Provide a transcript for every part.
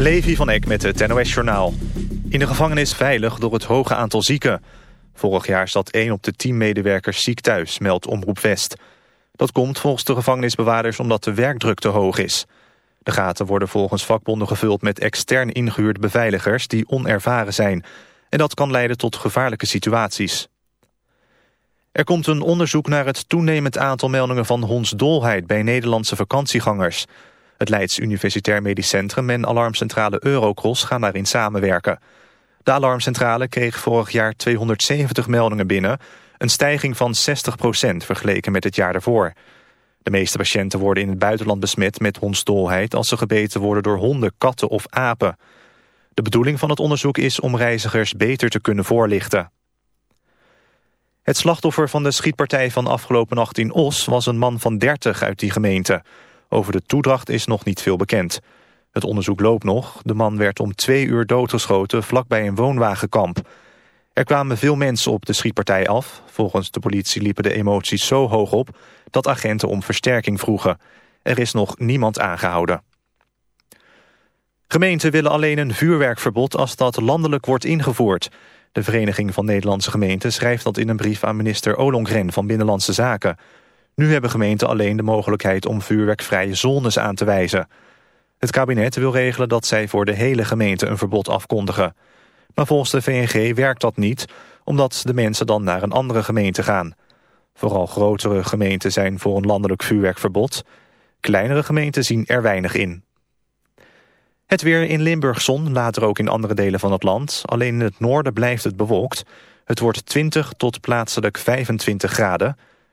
Levi van Eck met het NOS-journaal. In de gevangenis veilig door het hoge aantal zieken. Vorig jaar zat 1 op de 10 medewerkers ziek thuis, meldt Omroep West. Dat komt volgens de gevangenisbewaarders omdat de werkdruk te hoog is. De gaten worden volgens vakbonden gevuld met extern ingehuurde beveiligers... die onervaren zijn. En dat kan leiden tot gevaarlijke situaties. Er komt een onderzoek naar het toenemend aantal meldingen van hondsdolheid... bij Nederlandse vakantiegangers... Het Leids Universitair Medisch Centrum en alarmcentrale Eurocross gaan daarin samenwerken. De alarmcentrale kreeg vorig jaar 270 meldingen binnen... een stijging van 60% vergeleken met het jaar daarvoor. De meeste patiënten worden in het buitenland besmet met hondsdolheid... als ze gebeten worden door honden, katten of apen. De bedoeling van het onderzoek is om reizigers beter te kunnen voorlichten. Het slachtoffer van de schietpartij van afgelopen nacht in Os... was een man van 30 uit die gemeente... Over de toedracht is nog niet veel bekend. Het onderzoek loopt nog. De man werd om twee uur doodgeschoten vlakbij een woonwagenkamp. Er kwamen veel mensen op de schietpartij af. Volgens de politie liepen de emoties zo hoog op... dat agenten om versterking vroegen. Er is nog niemand aangehouden. Gemeenten willen alleen een vuurwerkverbod als dat landelijk wordt ingevoerd. De Vereniging van Nederlandse Gemeenten schrijft dat in een brief aan minister Olongren van Binnenlandse Zaken... Nu hebben gemeenten alleen de mogelijkheid om vuurwerkvrije zones aan te wijzen. Het kabinet wil regelen dat zij voor de hele gemeente een verbod afkondigen. Maar volgens de VNG werkt dat niet, omdat de mensen dan naar een andere gemeente gaan. Vooral grotere gemeenten zijn voor een landelijk vuurwerkverbod. Kleinere gemeenten zien er weinig in. Het weer in Limburg zon, later ook in andere delen van het land. Alleen in het noorden blijft het bewolkt. Het wordt 20 tot plaatselijk 25 graden.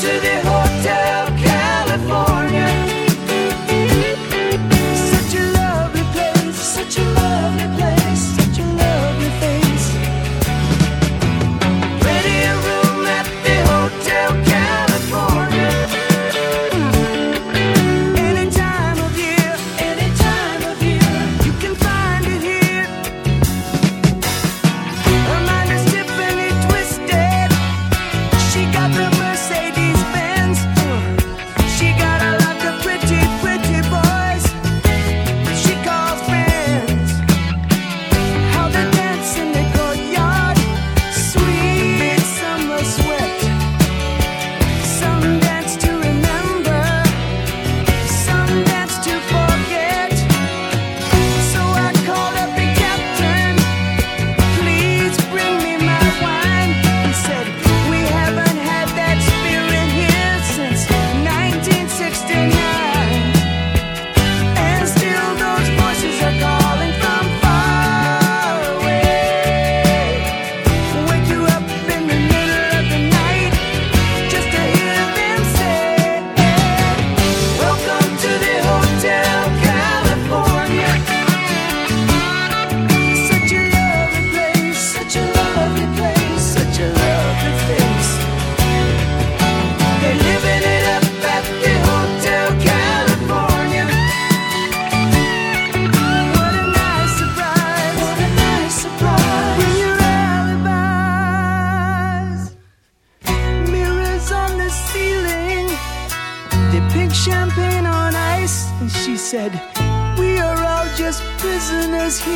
to the whole.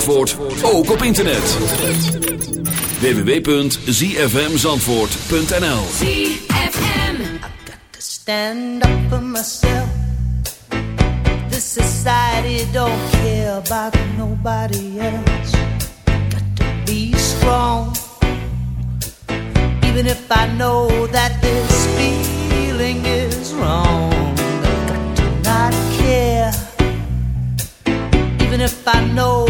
Zandvoort, ook op internet. www.zfmzandvoort.nl stand up for myself. This society don't care about nobody else. Got to be strong, even if I know that this feeling is wrong. Got to care, even if I know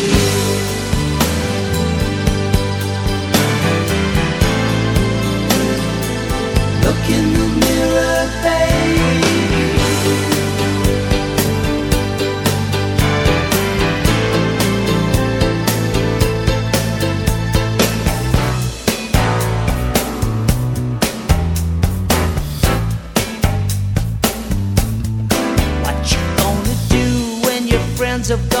of God.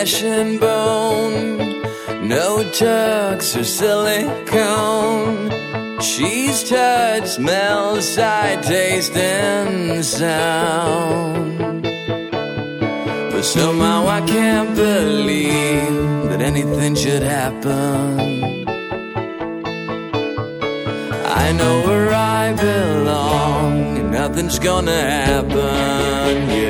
flesh and bone, no tugs or silicone. She's touch, smell, sight, taste, and sound. But somehow I can't believe that anything should happen. I know where I belong, and nothing's gonna happen. Yeah.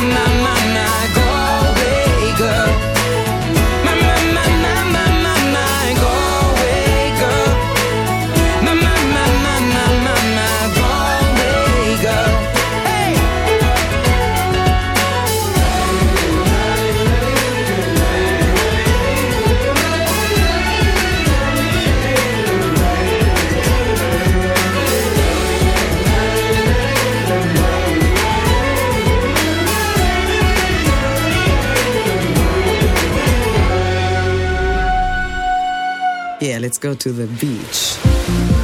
na na to the beach.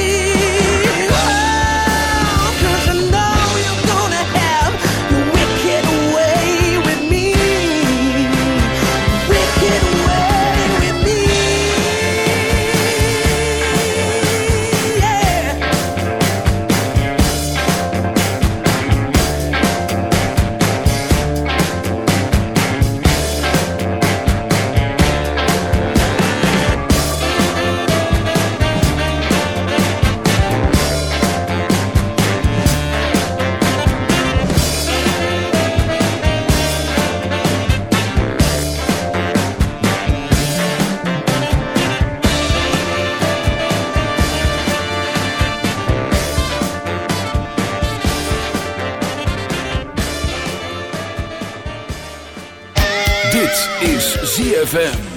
ZFM.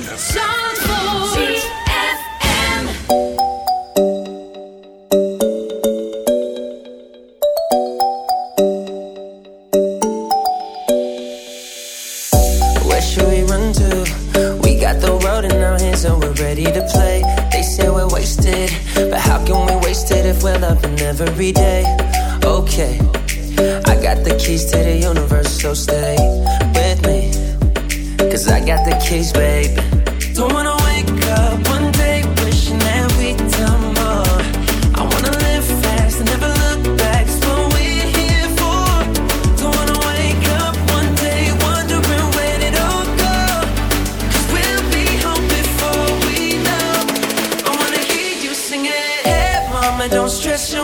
don't stress your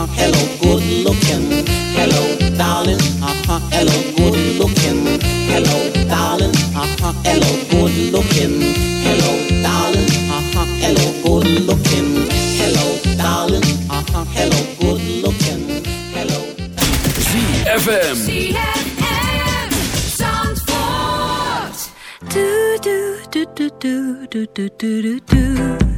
uh-huh, hello, good looking. Hello, darling, uh-huh, hello, good looking. Hello, darling, uh-huh, hello, good looking. Hello, darling, uh-huh, hello, good looking. Hello, darling, uh-huh, hello, good looking. Hello. ZFM. ZFM. Do do do do do do do do do.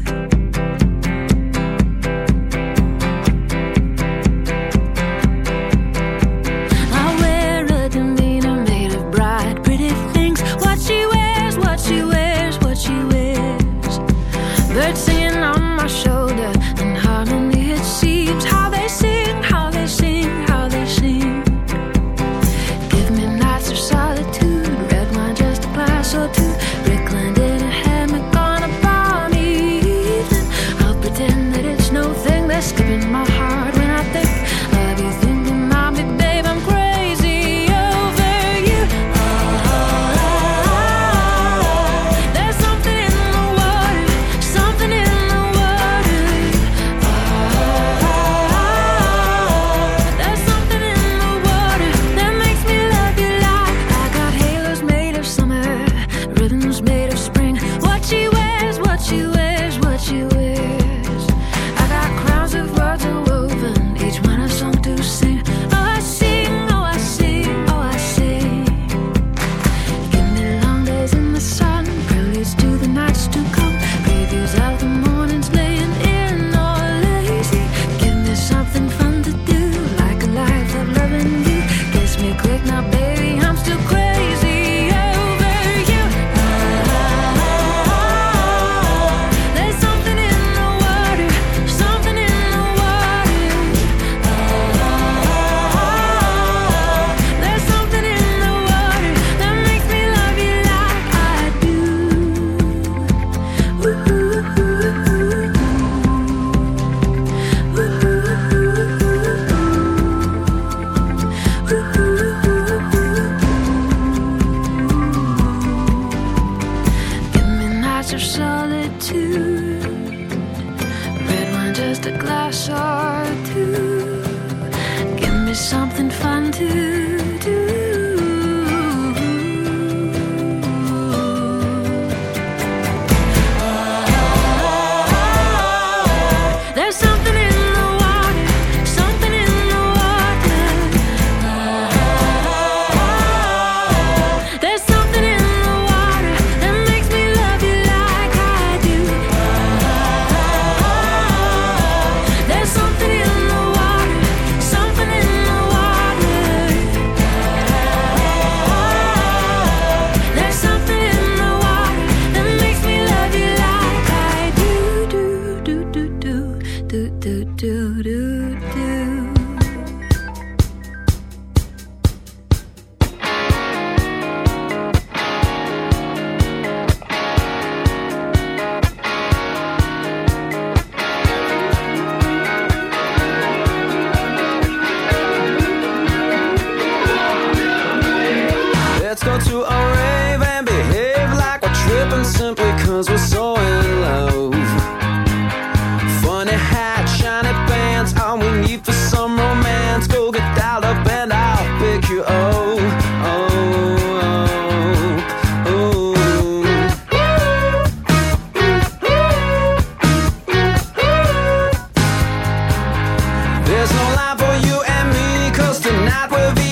We'll be.